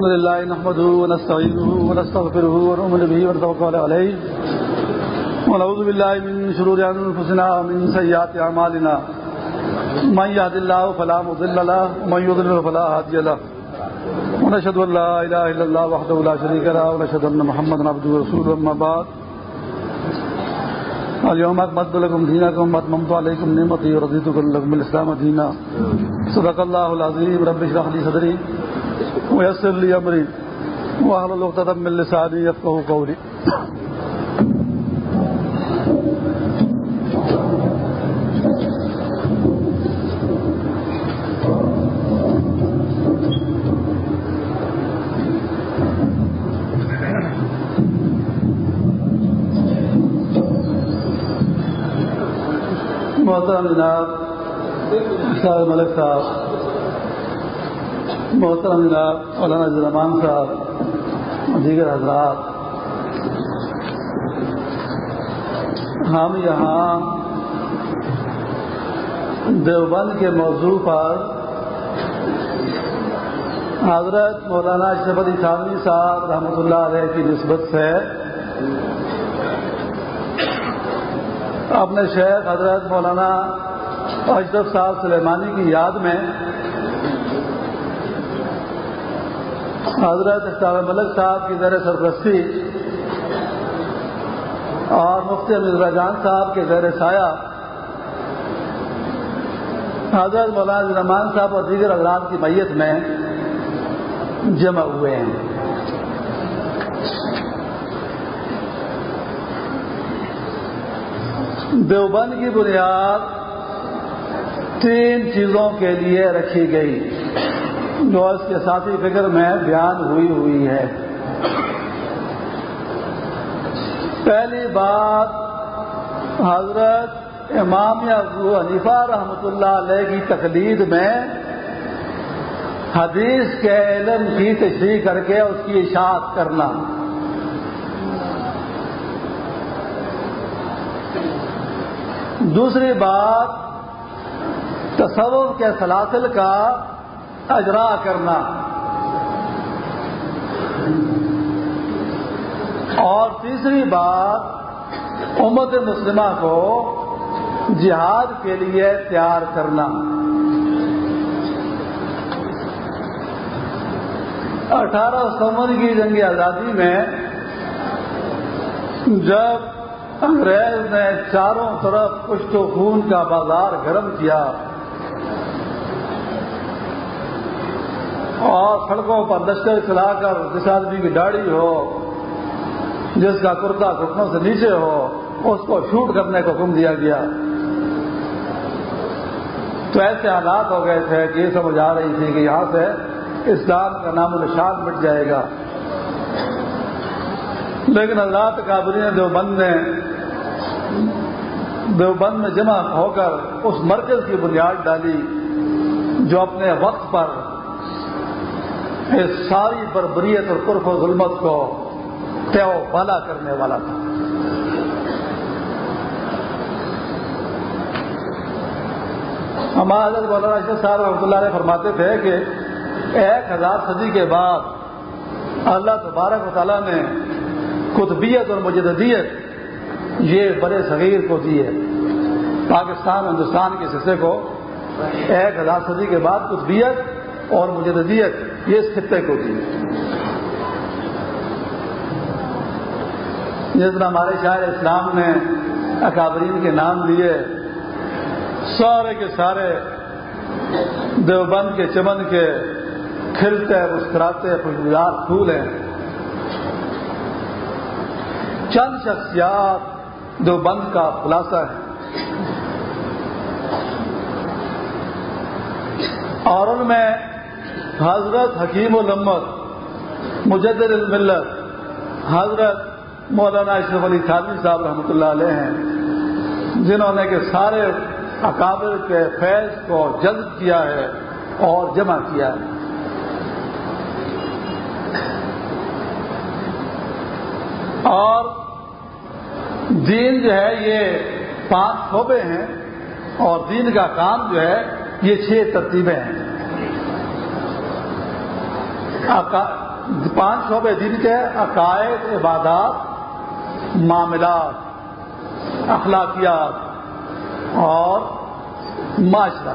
الحمد لله نحمده ونستعينه ونستغفره ونؤمن به ونتوكل عليه ونعوذ بالله من شرور انفسنا ومن سيئات اعمالنا من يهد الله فلا مضل له ومن يضلل فلا هادي له ونشهد ان لا اله الا الله وحده لا شريك له ونشهد ان محمدا عبده ورسوله اما بعد اليوم اكملت لكم دينكم واتممت عليكم نعمتي ورضيت لكم الاسلام دينا صدق الله العظيم رب اشرح لي صدري ويسر لي امري واحلل عقدة من لساني يفقهوا قولي محترم جناب صاحب ملک صاحب محترم جناب مولانا زلمان صاحب دیگر حضرات، ہم یہاں دیوبند کے موضوع پر حضرت مولانا اشرف علی خانوی صاحب رحمۃ اللہ علیہ کی نسبت سے اپنے شیخ حضرت مولانا اشرف صاحب سلیمانی کی یاد میں حضرت اختار ملک صاحب کی زیر سرپرستی اور مفتی امیر جان صاحب کے زیر سایہ حضرت مولانا رحمان صاحب اور دیگر حضرات کی میت میں جمع ہوئے ہیں۔ دیوبند کی بنیاد تین چیزوں کے لیے رکھی گئی۔ جو اس کے ساتھی فکر میں بیان ہوئی ہوئی ہے۔ پہلی بات، حضرت امام ابو حنیفہ رحمۃ اللہ علیہ کی تقلید میں حدیث کے علم کی تشریح کر کے اس کی اشاعت کرنا۔ دوسری بات تصور کے سلاسل کا اجرا کرنا۔ اور تیسری بات، امت مسلمہ کو جہاد کے لیے تیار کرنا۔ اٹھارہ ستمبر کی جنگ آزادی میں جب انگریز نے چاروں طرف پشت و خون کا بازار گرم کیا اور سڑکوں پر لشکر چلا کر جس آدمی کی داڑھی ہو، جس کا کرتا گھٹنوں سے نیچے ہو، اس کو شوٹ کرنے کا حکم دیا گیا۔ تو ایسے حالات ہو گئے تھے کہ یہ سمجھ آ رہی تھی کہ یہاں سے اسلام کا نام و نشان مٹ جائے گا۔ لیکن اللہ کابری نے دیوبند نے دیوبند میں جمع ہو کر اس مرکز کی بنیاد ڈالی جو اپنے وقت پر اس ساری بربریت اور قرف و ظلمت کو تیو بالا کرنے والا تھا۔ ہمارا حضرت مولانا اشرف صاحب رحمۃ اللہ علیہ فرماتے تھے کہ ایک ہزار صدی کے بعد اللہ تبارک و تعالیٰ نے قطبیت اور مجددیت یہ بڑے صغیر کو دی ہے۔ پاکستان، ہندوستان کے حصے کو ایک ہزار صدی کے بعد قطبیت اور مجددیت یہ اس خطے کو دی جس طرح ہمارے شاعر اسلام نے اکابرین کے نام لیے، سارے کے سارے دیوبند کے چمن کے کھلتے، مسکراتے، خوشبودار پھول ہیں۔ چند شخصیات دیوبند کا خلاصہ ہے اور ان میں حضرت حکیم الامت مجدد الملت، حضرت مولانا اشرف علی خادی صاحب رحمۃ اللہ علیہ ہیں، جنہوں نے کہ سارے اکابر کے فیض کو جذب کیا ہے اور جمع کیا ہے۔ اور دین جو ہے یہ پانچ شعبے ہیں اور دین کا کام جو ہے یہ چھ ترتیبیں ہیں۔ پانچ شعبے دن کے عقائد، عبادات، معاملات، اخلاقیات اور معاشرہ۔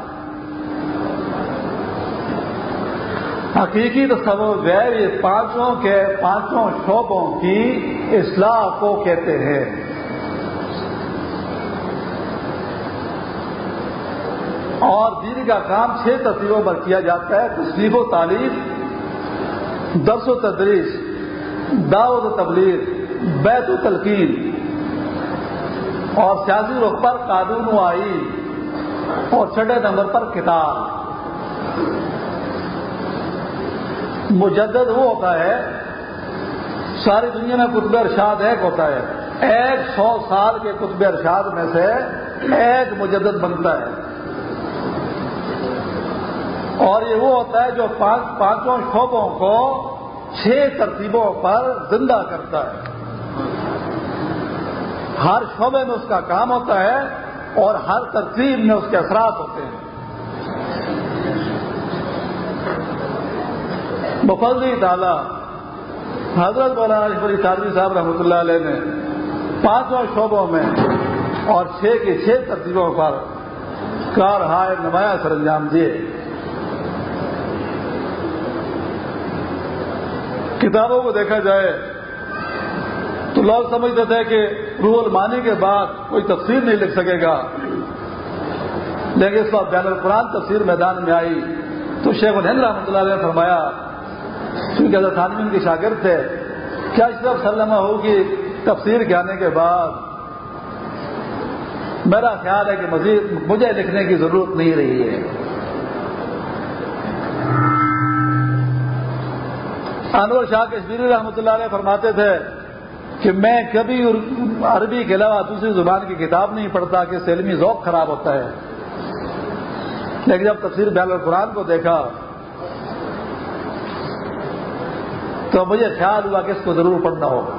حقیقی تصور غیر یہ پانچوں کے پانچوں شعبوں کی اصلاح کو کہتے ہیں۔ اور دین کا کام چھ تصویروں پر کیا جاتا ہے، تصویر و تعلیم درس و تدریس، دعوت و تبلیغ، بیت و تلقین، اور سیاسی رخ پر قانون و آئین، اور چھٹے نمبر پر کتاب۔ مجدد وہ ہوتا ہے، ساری دنیا میں قطب ارشاد ایک ہوتا ہے۔ ایک سو سال کے قطب ارشاد میں سے ایک مجدد بنتا ہے۔ اور یہ وہ ہوتا ہے جو پانچوں شعبوں کو چھ ترتیبوں پر زندہ کرتا ہے۔ ہر شعبے میں اس کا کام ہوتا ہے اور ہر ترتیب میں اس کے اثرات ہوتے ہیں۔ مفضی تعالی حضرت مولانا اشوری صاحب رحمۃ اللہ علیہ نے پانچوں شعبوں میں اور چھ کے چھ ترتیبوں پر کار ہائے نمایاں سر انجام دیے۔ کتابوں کو دیکھا جائے تو لوگ سمجھتے تھے کہ روح المانی کے بعد کوئی تفسیر نہیں لکھ سکے گا۔ لیکن اس بات بین القرآن تفسیر میدان میں آئی تو شیخ الہند رحمۃ اللہ علیہ نے فرمایا کیونکہ حضرت عالمین کے شاگرد تھے، کیا اشرف سلمہ ہوگی تفسیر کے آنے کے بعد؟ میرا خیال ہے کہ مزید مجھے لکھنے کی ضرورت نہیں رہی ہے۔ انور شاہ کشمیری رحمۃ اللہ علیہ فرماتے تھے کہ میں کبھی عربی کے علاوہ دوسری زبان کی کتاب نہیں پڑھتا کہ علمی ذوق خراب ہوتا ہے۔ لیکن جب تفسیر بیال القرآن کو دیکھا، تو مجھے خیال ہوا کہ اس کو ضرور پڑھنا ہوگا۔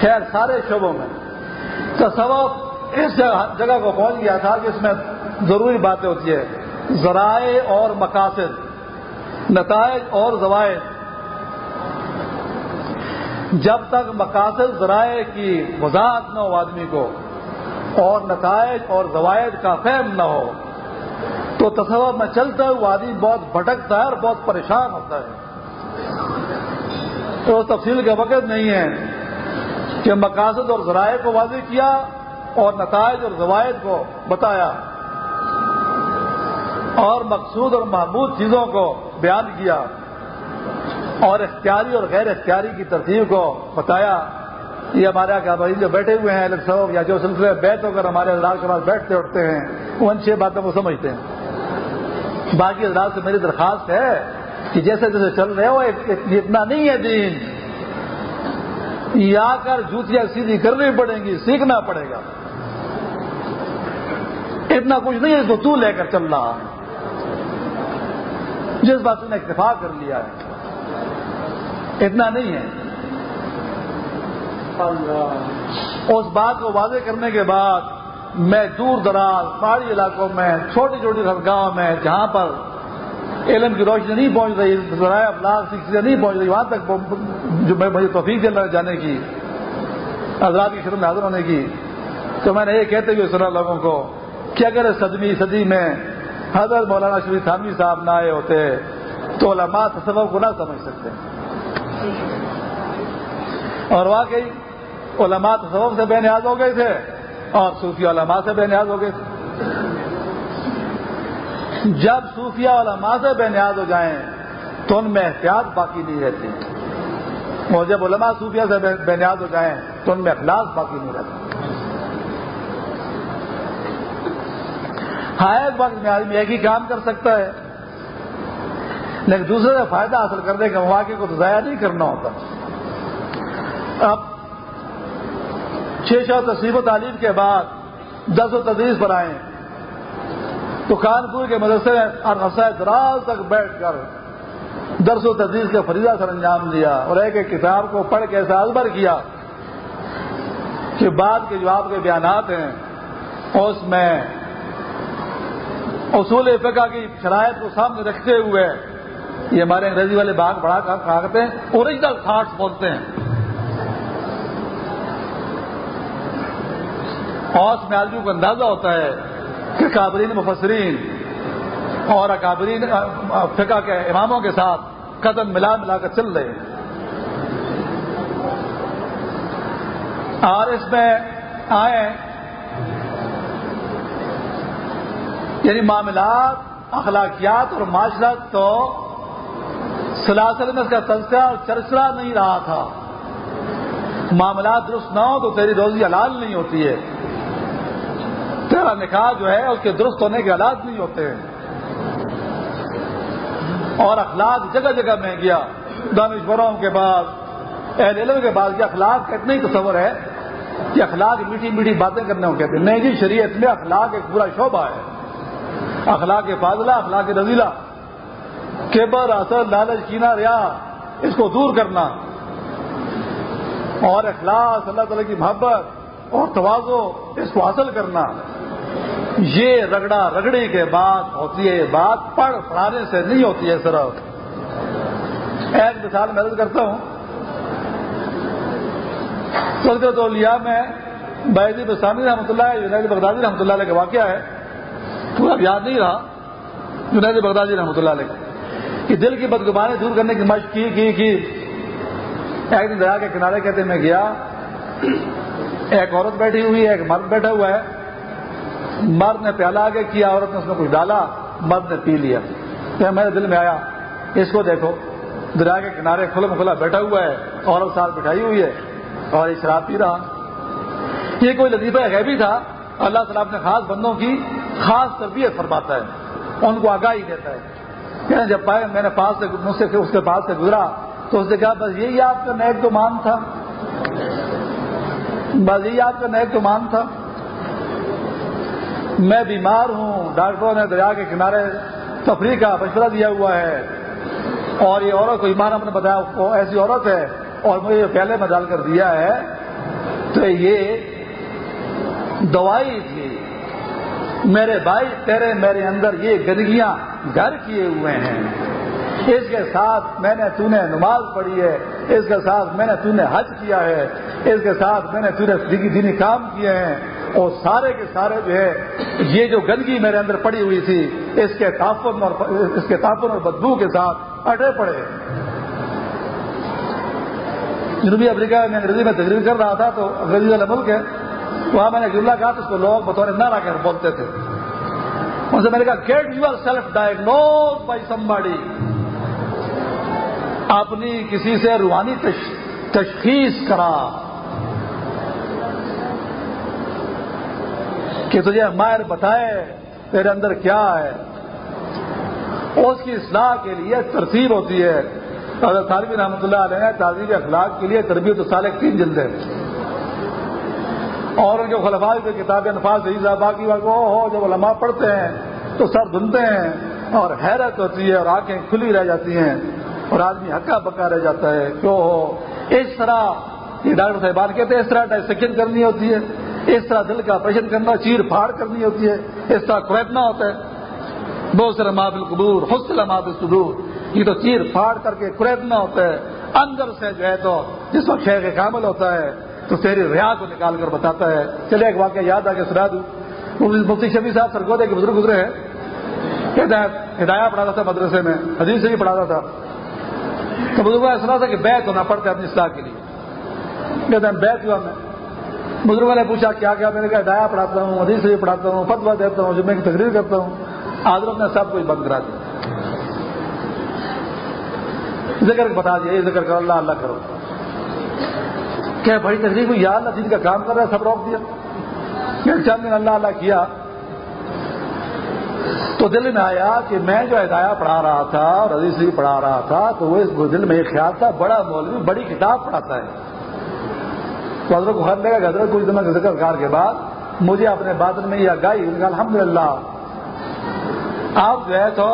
خیر، سارے شعبوں میں تصور اس جگہ کو پہنچ گیا تھا کہ اس میں ضروری باتیں ہوتی ہے ذرائع اور مقاصد، نتائج اور زوائد جب تک مقاصد، ذرائع کی وضاحت نہ ہو آدمی کو، اور نتائج اور زوائد کا فہم نہ ہو، تو تصور میں چلتا ہے وہ آدمی بہت بھٹکتا ہے اور بہت پریشان ہوتا ہے۔ تو تفصیل کا وقت نہیں ہے کہ مقاصد اور ذرائع کو واضح کیا اور نتائج اور زوائد کو بتایا۔ اور مقصود اور محمود چیزوں کو بیان کیا اور اختیاری اور غیر اختیاری کی ترتیب کو بتایا۔ یہ ہمارے کیا جو بیٹھے ہوئے ہیں صاحب یا جو سلسلے بیت ہو کر ہمارے حضرات کے پاس بیٹھتے اٹھتے ہیں، وہ ان چھ باتوں کو سمجھتے ہیں۔ باقی حضرات سے میری درخواست ہے کہ جیسے جیسے چل رہے ہو اتنا نہیں ہے دین۔ یہ آ کر جوتیاں سیدھی کرنی پڑیں گی، سیکھنا پڑے گا۔ اتنا کچھ نہیں ہے تو تو لے کر چل رہا۔ جس بات نے اتفاق کر لیا ہے۔ اتنا نہیں ہے۔ اس بات کو واضح کرنے کے بعد میں دور دراز پہاڑی علاقوں میں، چھوٹی چھوٹی خدگاہوں میں، جہاں پر علم کی روشنی نہیں پہنچ رہی، ذرائع افلاق چیزیں نہیں پہنچ رہی، وہاں تک جو میں مجھے توفیق دل رہا جانے کی، حضرات کی شرم میں حاضر ہونے کی۔ تو میں نے یہ کہتے ہوئے سنا لوگوں کو کہ اگر صدمی صدی میں حضرت مولانا شریف تھانوی صاحب نہ آئے ہوتے تو علماء تصور کو نہ سمجھ سکتے۔ اور واقعی علماء تصور سے بے نیاز ہو گئے تھے اور صوفیہ علماء سے بے نیاز ہو گئے تھے۔ جب صوفیہ علماء سے بے نیاز ہو جائیں تو ان میں احتیاط باقی نہیں رہتی۔ اور جب علماء صوفیہ سے بے نیاز ہو جائیں تو ان میں اخلاص باقی نہیں رہتا۔ ہاں وقت میں آدمی ایک ہی کام کر سکتا ہے۔ لیکن دوسرے سے فائدہ حاصل کرنے کے مواقع کو تو ضائع نہیں کرنا ہوتا۔ اب چھ سو تصویر و تعلیم کے بعد دس و تدریس پر آئے تو کانپور کے مدرسے میں عرصہ دراز تک بیٹھ کر درس و تدریس کے فریضہ سر انجام دیا اور ایک ایک کتاب کو پڑھ کے ایسا ازبر کیا۔ کہ بعد کے جواب کے بیانات ہیں۔ اس میں اصول فقہ کی شرائط کو سامنے رکھتے ہوئے یہ ہمارے انگریزی والے باغ بڑا کہتے ہیں اوریجنل تھاٹس بولتے ہیں۔ اور اس میں آدمی کو اندازہ ہوتا ہے کہ قابرین مفسرین اور اکابرین فقہ کے اماموں کے ساتھ قدم ملا ملا کر چل رہے ہیں۔ اور اس میں آئے یعنی معاملات، اخلاقیات اور معاشرت تو سلاسل میں اس کا تذکرہ اور چرچرا نہیں رہا تھا۔ معاملات درست نہ ہو تو تیری روزی حلال نہیں ہوتی ہے۔ تیرا نکاح جو ہے اس کے درست ہونے کے حالات نہیں ہوتے۔ ہیں اور اخلاق جگہ جگہ میں گیا۔ دانشوروں کے بعد، اہل علم کے بعد یہ اخلاق کا اتنا ہی تصور ہے کہ اخلاق میٹھی میٹھی باتیں کرنے کو کہتے ہیں۔ نہیں جی شریعت میں اخلاق ایک پورا شعبہ ہے۔ اخلاق فاضلہ، اخلاق رضیلا کیبر اثر لالچ کینا ریا، اس کو دور کرنا۔ اور اخلاق اللہ تعالی کی محبت اور توازو، اس کو حاصل کرنا۔ یہ رگڑا رگڑی کے بعد ہوتی ہے، یہ بات پڑھ پڑھانے سے نہیں ہوتی ہے، صرف۔ ایک مثال میں کرتا ہوں۔ تو لیا میں بحدی بسانی رحمۃ اللہ جنید بغدادی رحمۃ اللہ علیہ کا واقعہ ہے۔ پورا یاد نہیں رہا جنید بغدادی رحمۃ اللہ علیہ، کہ دل کی بدگمانی دور کرنے کی مشق کی کی کی۔ ایک دن دریا کے کنارے کہتے میں گیا، ایک عورت بیٹھی ہوئی ہے، ایک مرد بیٹھا ہوا ہے۔ مرد نے پیالہ آگے کیا، عورت نے اس میں کچھ ڈالا، مرد نے پی لیا۔ تو میرے دل میں آیا، اس کو دیکھو، دریا کے کنارے کھلا کھلا بیٹھا ہوا ہے، عورت ساتھ بٹھائی ہوئی ہے اور یہ شراب پی رہا۔ یہ کوئی لطیفہ غیبی تھا، اللہ تعالیٰ اپنے خاص بندوں کی خاص تربیت فرماتا ہے، ان کو آگاہی دیتا ہے۔ جب پائے میں نے پاس سے مجھ سے اس کے پاس سے گزرا، تو اس نے کہا، بس یہی آپ کا نیک تو مان تھا۔ بس یہی آپ کا نیک تو مان تھا۔ میں بیمار ہوں، ڈاکٹروں نے دریا کے کنارے تفریح کا مشورہ دیا ہوا ہے۔ اور یہ عورت کو ایمان ہم نے بتایا ایسی عورت ہے، اور مجھے پہلے میں ڈال کر دیا ہے۔ تو یہ دوائی تھی۔ میرے بھائی، تیرے میرے اندر یہ گندگیاں گھر کیے ہوئے ہیں۔ اس کے ساتھ میں نے تو نے نماز پڑھی ہے۔ اس کے ساتھ میں نے تو نے حج کیا ہے۔ اس کے ساتھ میں نے تو نے دینی کام کیے ہیں۔ اور سارے کے سارے جو ہے، یہ جو گندگی میرے اندر پڑی ہوئی تھی، اس کے تعفن اور اس کے تعفن اور بدبو کے ساتھ اٹے پڑے۔ جنوبی افریقہ میں انگریزی میں تقریر کر رہا تھا تو انگریزی والا ملک ہے وہاں میں نے جملہ کہا تو اس کو لوگ بطور نہ کر بولتے تھے۔ ان سے میں نے کہا get yourself diagnose by somebody اپنی کسی سے روحانی تشخیص کرا۔ کہ تجھے مائر بتائے تیرے اندر کیا ہے۔ اس کی اصلاح کے لیے ترتیب ہوتی ہے۔ حضرت طالب رحمۃ اللہ علیہ تعزیب اخلاق کے لیے تربیت سالک تین جلدیں۔ اور ان کے خلفاظ کی کتابیں انفاظ باقی ہو جب علماء پڑھتے ہیں تو سر دھنتے ہیں اور حیرت ہوتی ہے اور آنکھیں کھلی رہ جاتی ہیں اور آدمی ہکا بکا رہ جاتا ہے، کیوں ہو؟ اس طرح یہ ڈاکٹر صاحبان کہتے ہیں، اس طرح ڈائسیکشن کرنی ہوتی ہے، اس طرح دل کا آپریشن کرنا، چیر پھاڑ کرنی ہوتی ہے، اس طرح قریدنا ہوتا ہے۔ بہت سارا مابل قبور حسل مابل صدور یہ تو چیر پھاڑ کر کے قریدنا ہوتا ہے، اندر سے جو ہے تو جس وقت شیخ کامل ہوتا ہے تو تیری ریا کو نکال کر بتاتا ہے۔ چلے، ایک واقعہ یاد آ کے سنا دوں۔ مفتی شبی صاحب سرگودے کے بزرگ گزرے ہیں۔ کہتے ہیں ہدایہ پڑھاتا تھا مدرسے میں، حدیث سے بھی پڑھاتا تھا۔ تو بزرگوں نے سنا تھا کہ بیت ہونا پڑتا ہے اپنی اصلاح کے لیے۔ کہتے ہیں بیت ہوا میں۔ بزرگوں نے پوچھا، کیا کیا؟ میں نے کہا، ہدایہ پڑھاتا ہوں، حدیث سے بھی پڑھاتا ہوں فتوا دیتا ہوں، جمعے کی تقریر کرتا ہوں۔ حضرت نے سب کچھ بند کرا دیا۔ ذکر بتا دیا، یہ ذکر کرو، اللہ اللہ کرو۔ کیا بڑی تقریب کو یا اللہ جن کا کام کر رہا ہے، سب روک دیا۔ چند دن اللہ اللہ کیا، تو دل میں آیا کہ میں جو ہدایہ پڑھا رہا تھا اور عزیز سے پڑھا رہا تھا، تو وہ دل میں ایک خیال تھا، بڑا مولوی، بڑی کتاب پڑھاتا ہے۔ تو حضرت کو خط لے گا حضرت، کچھ دنوں کے ذکر کار کے بعد مجھے اپنے بادل میں یہ آگاہی الحمد للہ آپ جو ہے تو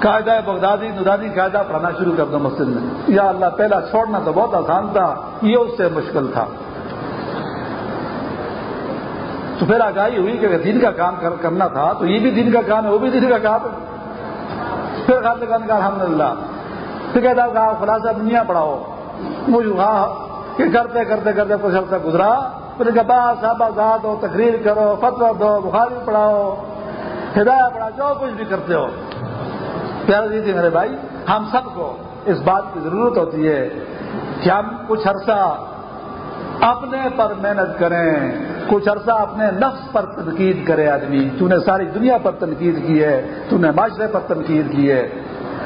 قاعدہ بغدادی ندادی قاعدہ پڑھانا شروع کر دو مسجد میں۔ یا اللہ، پہلا چھوڑنا تو بہت آسان تھا، یہ اس سے مشکل تھا۔ تو پھر آگاہی ہوئی کہ دین کا کام کرنا تھا، تو یہ بھی دین کا کام ہے، وہ بھی دین کا کام ہے۔ پھر خاص کام کا الحمد للہ پھر کہتا کہا ہاں، خلاصہ دنیا پڑھاؤ۔ مجھے کہا کہ کرتے کرتے کرتے کچھ عرصہ گزرا۔ پھر کہا صاحب آزاد ہو تقریر کرو فتو دو، بخاری پڑھاؤ ہدایت پڑھا، جو کچھ بھی کرتے ہو۔ پیار جی تھی میرے بھائی، ہم سب کو اس بات کی ضرورت ہوتی ہے کہ ہم کچھ عرصہ اپنے پر محنت کریں، کچھ عرصہ اپنے نفس پر تنقید کرے آدمی۔ تو نے ساری دنیا پر تنقید کی ہے، تو نے معاشرے پر تنقید کی ہے۔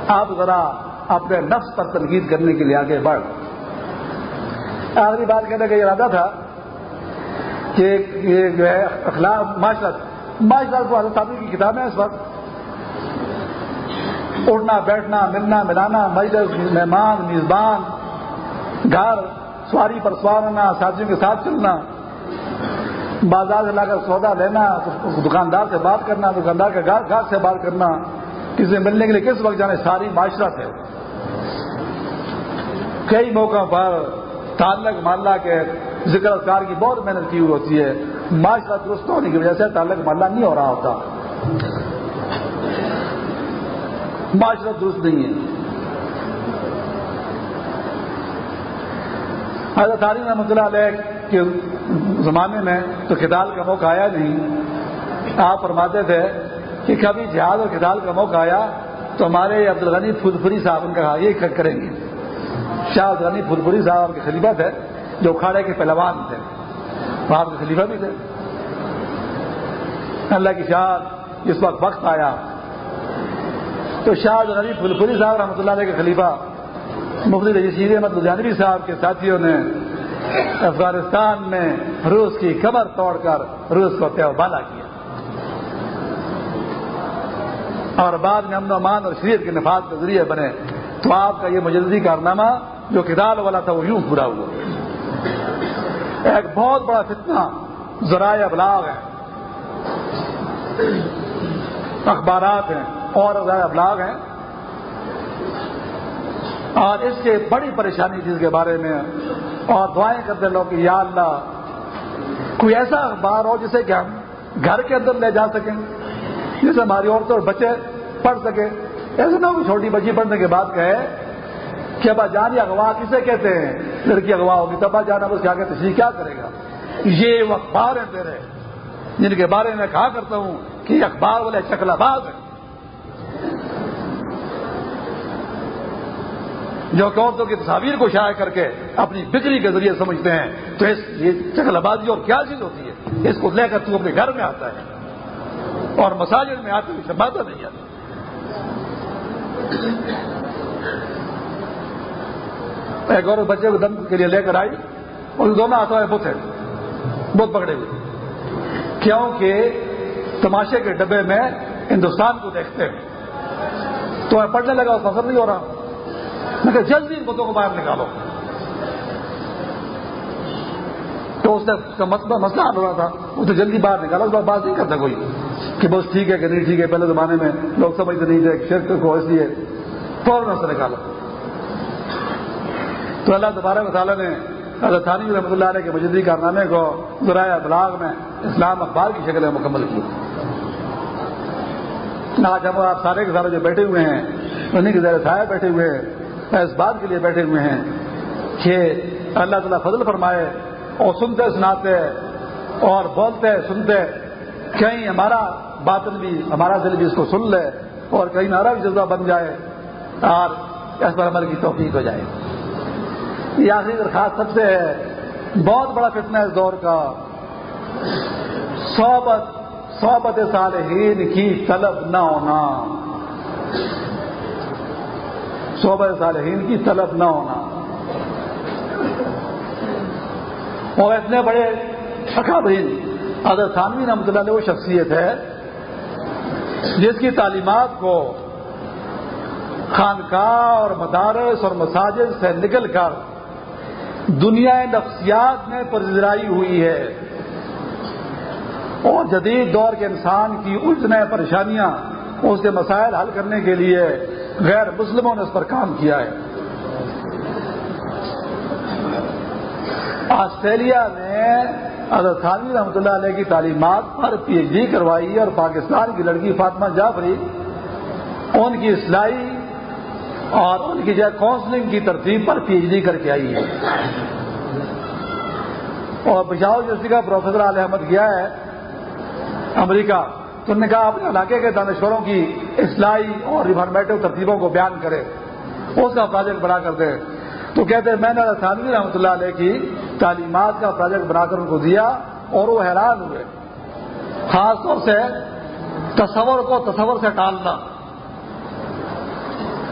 آپ ذرا اپنے نفس پر تنقید کرنے کے لیے آگے بڑھ۔ آخری بات کہنے کا ارادہ تھا کہ یہ جو ہے اخلاق، معاشرت۔ معاشرت کو حضرت کی کتاب ہے اس وقت۔ اڑنا، بیٹھنا، ملنا، ملانا، مجلس، مہمان، میزبان، گھر، سواری پر سوار ہونا، ساتھیوں کے ساتھ چلنا، بازار سے لا کر سودا لینا دکاندار سے بات کرنا، دکاندار کے گھر گھر سے بات کرنا، کسی ملنے کے لیے کس وقت جانے ساری معاشرت ہے کئی موقع پر تعلق محلہ کے ذکر اذکار کی بہت محنت کی ہوئی ہوتی ہے۔ معاشرہ درست ہونے کی وجہ سے تعلق محلہ نہیں ہو رہا ہوتا۔ معاشرت درست نہیں ہے۔ حضرت تعلیم رحمۃ اللہ علیہ کے زمانے میں تو کتاب کا موقع آیا نہیں۔ آپ فرماتے تھے کہ کبھی جہاز اور کتاب کا موقع آیا تو ہمارے عبد الغنی صاحب ان کا یہ کریں گے۔ شاہ عبد الغنی پھلپری صاحب کے خلیفہ تھے، جو کھاڑے کے پہلوان تھے۔ وہاں کے خلیفہ بھی تھے۔ اللہ کی شاہ جس وقت وقت آیا تو شاہ عبد پھلپری صاحب رحمۃ اللہ علیہ کے خلیفہ، مفتی رجیشیر احمد لدھیانوی صاحب کے ساتھیوں نے افغانستان میں روس کی کمر توڑ کر روس کو تیو بالا کیا۔ اور بعد میں امن و امان اور شریعت کے نفاذ کے ذریعے بنے۔ تو آپ کا یہ مجلدی کارنامہ جو کتاب والا تھا وہ یوں پورا ہوا۔ ایک بہت بڑا فتنہ ذرائع ابلاغ ہے۔ اخبارات ہیں۔ اور ذرائع ابلاغ ہیں۔ اور اس کے بڑی پریشانی تھی اس کے بارے میں اور دعائیں کرتے لوگ کہ یا اللہ، کوئی ایسا اخبار ہو جسے کہ ہم گھر کے اندر لے جا سکیں، جسے ہماری عورتیں اور بچے پڑھ سکیں۔ ایسے نہ چھوٹی بچی پڑھنے کے بعد کہے کہ ابا جان اغوا کسے کہتے ہیں؟ لڑکی اغوا ہوگی تب جانا بس کیا کہتے ہیں کیا کرے گا؟ یہ وہ اخبار ہیں میرے جن کے بارے میں کہا کرتا ہوں کہ اخبار والے چکلا باز ہیں۔ جو عورتوں کی تصاویر کو شائع کر کے اپنی بکری کے ذریعے سمجھتے ہیں، تو اس یہ چکل آبادی اور کیا چیز ہوتی ہے؟ اس کو لے کر تو اپنے گھر میں آتا ہے اور مساجد میں آتے ہوئے باتیں نہیں آتی ایک اور بچے کو دم کے لیے لے کر آئی، اور دونوں ہاتھوں میں بت ہے، بت پکڑے ہوئے۔ کیونکہ تماشے کے ڈبے میں ہندوستان کو دیکھتے ہیں۔ تو میں پڑھنے لگا پسند نہیں ہو رہا۔ میں کہ جلدی ان بتوں کو باہر نکالو۔ تو اس نے مسئلہ حل ہو رہا تھا۔ وہ تو جلدی باہر نکالا، اس بات نہیں کرتا کوئی۔ کہ بس ٹھیک ہے کہ نہیں ٹھیک ہے، پہلے زمانے میں لوگ سمجھتے نہیں تھے، شرک کو اس لیے فوراً سے نکالا۔ تو اللہ تبارک تعالیٰ نے حضرت رحمۃ اللہ علیہ کے مجدی کارنامے کو ذرائع ابلاغ میں اسلام اخبار کی شکل میں مکمل کی آج ہم آپ سارے کے سارے جو بیٹھے ہوئے ہیں، انہیں کے ذرا سایہ بیٹھے ہوئے ہیں اس بات کے لیے بیٹھے ہوئے ہیں کہ اللہ تعالیٰ فضل فرمائے اور سنتے سناتے اور بولتے سنتے کہیں ہمارا باطن بھی، ہمارا دل بھی اس کو سن لے اور کہیں ہمارا بھی جذبہ بن جائے اور اس پر عمل کی توفیق ہو جائے۔ یہ آخری درخواست سب سے ہے، بہت بڑا فتنہ اس دور کا۔ صحبت صحبت صالحین کی طلب نہ ہونا۔ صحبت صالحین کی طلب نہ ہونا۔ اور اتنے بڑے اکابرین حضرت ثانوی رحمۃ اللہ علیہ، وہ شخصیت ہے، جس کی تعلیمات کو خانقاہ اور مدارس اور مساجد سے نکل کر دنیا نفسیات میں پذیرائی ہوئی ہے۔ اور جدید دور کے انسان کی الجھنے پریشانیاں، اس کے مسائل حل کرنے کے لیے غیر مسلموں نے اس پر کام کیا ہے۔ آسٹریلیا میں حضرت خانوی رحمۃ اللہ علیہ کی تعلیمات پر پی ایچ ڈی کروائی اور پاکستان کی لڑکی فاطمہ جعفری، ان کی اصلاحی اور ان کی جو کاؤنسلنگ کی ترتیب پر پی ایچ ڈی کر کے آئی ہے۔ اور پشاور یونیورسٹی کا پروفیسر علیہ احمد گیا ہے، امریکہ۔ تو انہوں نے کہا اپنے علاقے کے دانشوروں کی اصلاحی اور ریفارمیٹو ترتیبوں کو بیان کرے۔ اس کا پروجیکٹ بنا کر دے۔ تو کہتے ہیں، میں نے ثانوی رحمۃ اللہ علیہ کی تعلیمات کا پروجیکٹ بنا کر ان کو دیا اور وہ حیران ہوئے۔ خاص طور سے تصور کو تصور سے ٹالنا۔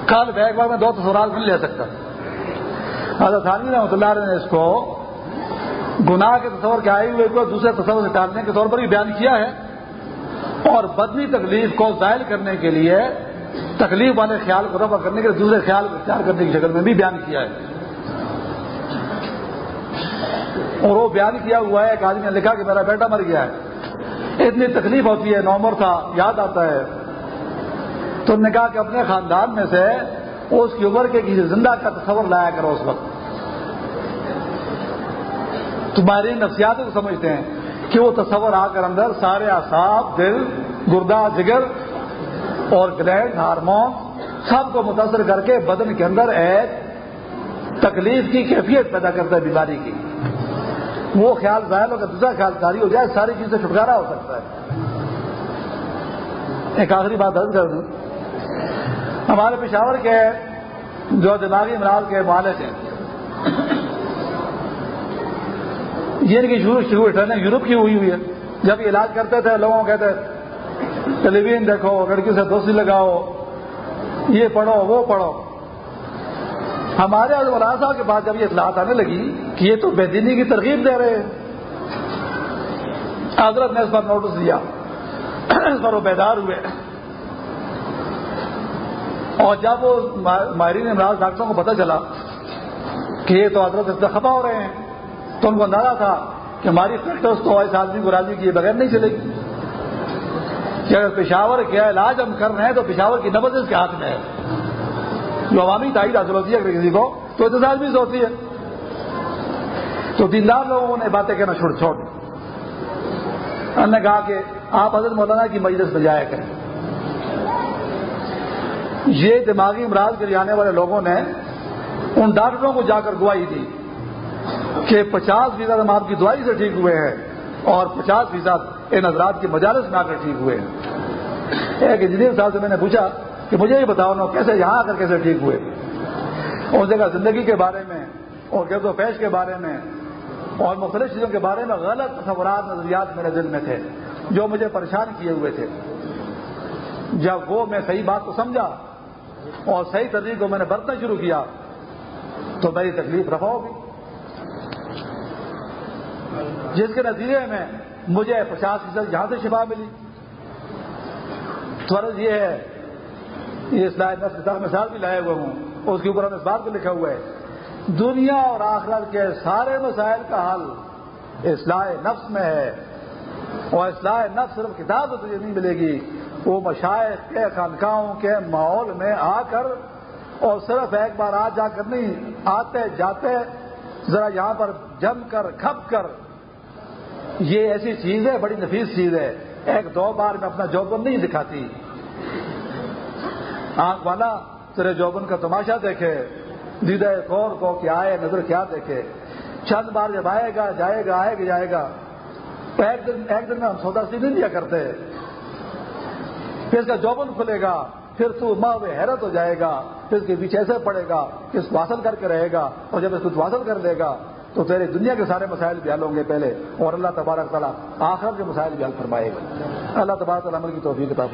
کل بیک بار میں دو تصورات نہیں لے سکتا۔ حضرت ثانوی رحمۃ اللہ علیہ نے اس کو گناہ کے تصور کے آئے ہوئے کو دوسرے تصور سے ٹالنے کے طور پر بھی بیان کیا ہے۔ اور بدنی تکلیف کو ظاہر کرنے کے لیے تکلیف والے خیال کو رفع کرنے کے لیے دوسرے خیال کو اختیار کرنے کی شکل میں بھی بیان کیا ہے۔ اور وہ بیان کیا ہوا ہے، ایک آدمی نے لکھا کہ میرا بیٹا مر گیا ہے۔ اتنی تکلیف ہوتی ہے نومر تھا، یاد آتا ہے۔ تو نے کہا کہ اپنے خاندان میں سے اس کی عمر کے کسی زندہ کا تصور لایا کرو اس وقت۔ تمہاری نفسیات کو سمجھتے ہیں۔ کہ وہ تصور آ کر اندر سارے اصاب دل، گردہ، جگر اور گلیڈ ہارمون سب کو متاثر کر کے بدن کے اندر ایک تکلیف کی کیفیت پیدا کرتا ہے بیماری کی۔ وہ خیال ظاہر ہو دوسرا خیال کاری ہو جائے، ساری چیزیں چھٹکارا ہو سکتا ہے۔ ایک آخری بات درج کر دوں۔ ہمارے پشاور کے جو دماغی امراض کے مالک ہیں یہ ان کی شروع شروع ٹریننگ یورپ کی ہوئی ہوئی ہے۔ جب یہ علاج کرتے تھے، لوگوں کہتے ٹیلی ویژن دیکھو لڑکی سے دوستی لگاؤ، یہ پڑھو، وہ پڑھو۔ ہمارے مولانا صاحب کے بعد جب یہ اطلاعات آنے لگی کہ یہ تو بے دینی کی ترغیب دے رہے ہیں۔ حضرت نے اس پر نوٹس دیا اس پر وہ بیدار ہوئے۔ اور جب وہ ماہرین امراض ڈاکٹروں کو پتہ چلا کہ یہ تو حضرت اس سے خفا ہو رہے ہیں۔ تو ان کو اندازہ تھا کہ ہماری فیکٹرس تو اس آدمی کو راضی کیے بغیر نہیں چلے گی۔ کہ اگر پشاور کیا علاج ہم کر رہے ہیں تو پشاور کی نبز اس کے ہاتھ میں ہے۔ جو عوامی تائید حاصل ہوتی ہے اگر کسی کو، تو احتجاج بھی ہوتی ہے۔ تو دیندار لوگوں نے باتیں کہنا چھوڑ چھوڑ۔ انہوں نے کہا کہ آپ حضرت مولانا کی مجلس میں جایا کریں۔ یہ دماغی امراض کے لیے آنے والے لوگوں نے ان ڈاکٹروں کو جا کر گواہی دی۔ کہ پچاس فیصد ہم آپ کی دوائی سے ٹھیک ہوئے ہیں اور پچاس فیصد ان حضرات کی مجالس میں آ کر ٹھیک ہوئے ہیں۔ ایک انجینئر صاحب سے میں نے پوچھا کہ مجھے یہ بتاؤ نا کیسے یہاں آ کر کیسے ٹھیک ہوئے؟ اس جگہ زندگی کے بارے میں، اور گرد و پیش کے بارے میں، اور مختلف چیزوں کے بارے میں غلط تصورات، نظریات میرے دل میں تھے، جو مجھے پریشان کیے ہوئے تھے۔ جب وہ میں صحیح بات کو سمجھا اور صحیح طریقے کو میں نے برتنا شروع کیا تو میری تکلیف رفا ہوگی جس کے نتیجے میں مجھے پچاس فیصد یہاں سے شفا ملی۔ فرض یہ ہے، یہ اسلام مثال بھی لائے ہوئے ہوں، اس کے اوپر ہم اس بات کو لکھا ہوا ہے، دنیا اور آخرت کے سارے مسائل کا حل اصلاح نفس میں ہے۔ اور اصلاح نفس صرف کتاب تو تجھے نہیں ملے گی، وہ مشاعر کے خانقاہوں کے ماحول میں آ کر اور صرف ایک بار آ جا کر نہیں، آتے جاتے، ذرا یہاں پر جم کر، کھپ کر یہ ایسی چیز ہے، بڑی نفیس چیز ہے۔ ایک دو بار میں اپنا جوبن نہیں دکھاتی۔ آنکھ والا تیرے جوبن کا تماشا دیکھے، دیدہ غور کو کیا آئے، نظر کیا دیکھے۔ چند بار جب آئے گا، جائے گا، آئے گا، جائے گا۔ ایک دن ایک دن میں ہم سودا سی نہیں دیا کرتے۔ پھر اس کا جوبن کھلے گا، پھر تو ماں حیرت ہو جائے گا۔ پھر اس کے پیچھے ایسے پڑے گا کہ اس کو حاصل کر کے رہے گا اور جب اس کو حاصل کر لے گا تو تیرے دنیا کے سارے مسائل بھی حل ہوں گے پہلے اور اللہ تبارک تعالیٰ آخر کے مسائل بھی حل فرمائے گا۔ اللہ تبارک تعالیٰ عمل کی توفیق کتاب